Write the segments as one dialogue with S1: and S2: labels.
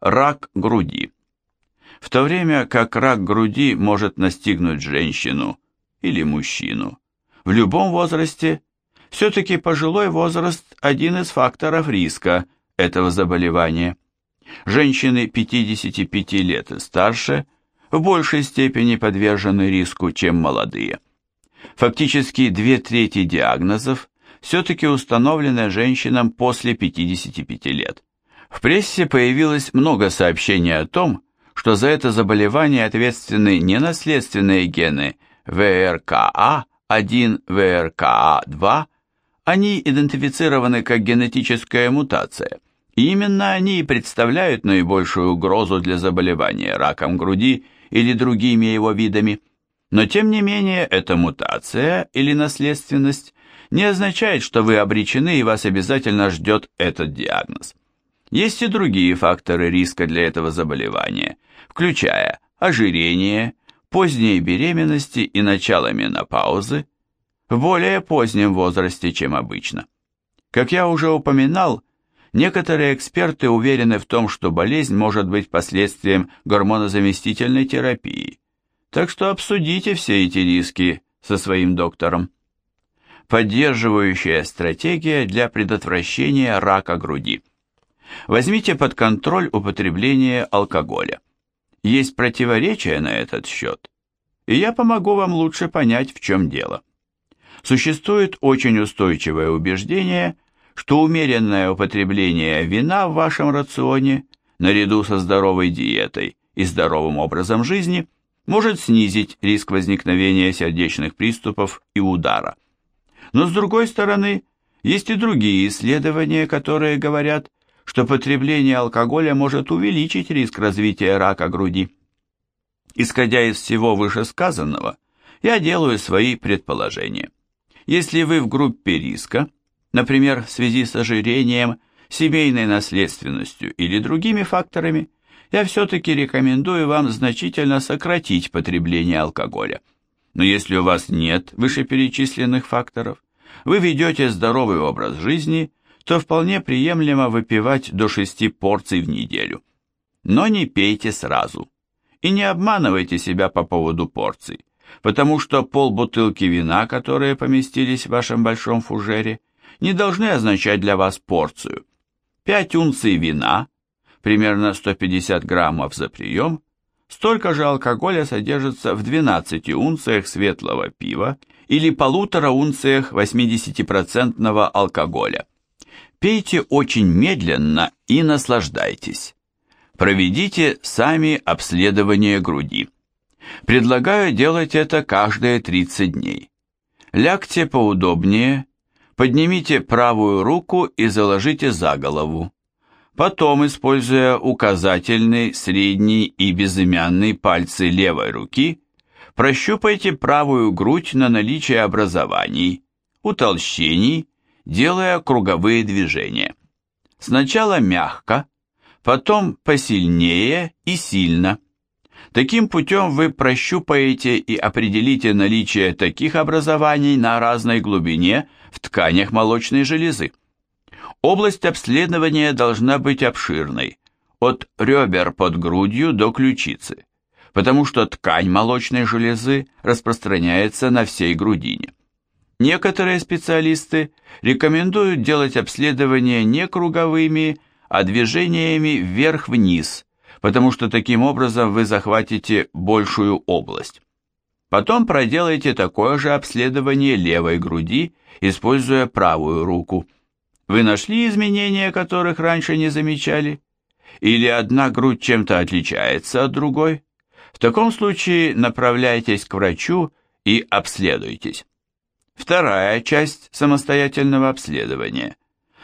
S1: Рак груди. В то время как рак груди может настигнуть женщину или мужчину в любом возрасте, все-таки пожилой возраст – один из факторов риска этого заболевания. Женщины 55 лет и старше в большей степени подвержены риску, чем молодые. Фактически две трети диагнозов все-таки установлены женщинам после 55 лет. В прессе появилось много сообщений о том, что за это заболевание ответственны не наследственные гены ВРКА1, ВРКА2, они идентифицированы как генетическая мутация, и именно они и представляют наибольшую угрозу для заболевания раком груди или другими его видами. Но тем не менее, эта мутация или наследственность не означает, что вы обречены и вас обязательно ждет этот диагноз. Есть и другие факторы риска для этого заболевания, включая ожирение, поздние беременности и начало менопаузы, в более позднем возрасте, чем обычно. Как я уже упоминал, некоторые эксперты уверены в том, что болезнь может быть последствием гормонозаместительной терапии, так что обсудите все эти риски со своим доктором. Поддерживающая стратегия для предотвращения рака груди. Возьмите под контроль употребление алкоголя. Есть противоречия на этот счет, и я помогу вам лучше понять, в чем дело. Существует очень устойчивое убеждение, что умеренное употребление вина в вашем рационе, наряду со здоровой диетой и здоровым образом жизни, может снизить риск возникновения сердечных приступов и удара. Но с другой стороны, есть и другие исследования, которые говорят, что потребление алкоголя может увеличить риск развития рака груди. Исходя из всего вышесказанного, я делаю свои предположения. Если вы в группе риска, например, в связи с ожирением, семейной наследственностью или другими факторами, я все-таки рекомендую вам значительно сократить потребление алкоголя. Но если у вас нет вышеперечисленных факторов, вы ведете здоровый образ жизни, то вполне приемлемо выпивать до 6 порций в неделю. Но не пейте сразу. И не обманывайте себя по поводу порций, потому что полбутылки вина, которые поместились в вашем большом фужере, не должны означать для вас порцию. 5 унций вина, примерно 150 граммов за прием, Столько же алкоголя содержится в 12 унциях светлого пива или полутора унциях 80% алкоголя. Пейте очень медленно и наслаждайтесь. Проведите сами обследование груди. Предлагаю делать это каждые 30 дней. Лягте поудобнее, поднимите правую руку и заложите за голову. Потом, используя указательный, средний и безымянный пальцы левой руки, прощупайте правую грудь на наличие образований, утолщений, делая круговые движения. Сначала мягко, потом посильнее и сильно. Таким путем вы прощупаете и определите наличие таких образований на разной глубине в тканях молочной железы. Область обследования должна быть обширной, от ребер под грудью до ключицы, потому что ткань молочной железы распространяется на всей грудине. Некоторые специалисты рекомендуют делать обследование не круговыми, а движениями вверх-вниз, потому что таким образом вы захватите большую область. Потом проделайте такое же обследование левой груди, используя правую руку. Вы нашли изменения, которых раньше не замечали? Или одна грудь чем-то отличается от другой? В таком случае направляйтесь к врачу и обследуйтесь. Вторая часть самостоятельного обследования.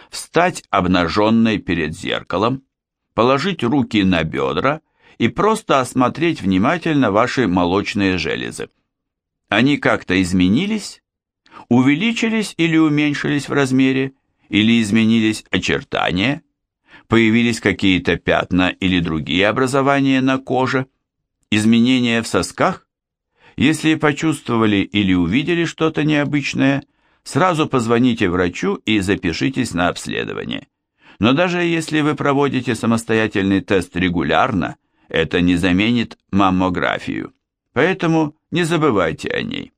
S1: Встать обнаженной перед зеркалом, положить руки на бедра и просто осмотреть внимательно ваши молочные железы. Они как-то изменились? Увеличились или уменьшились в размере? или изменились очертания, появились какие-то пятна или другие образования на коже, изменения в сосках. Если почувствовали или увидели что-то необычное, сразу позвоните врачу и запишитесь на обследование. Но даже если вы проводите самостоятельный тест регулярно, это не заменит маммографию. Поэтому не забывайте о ней.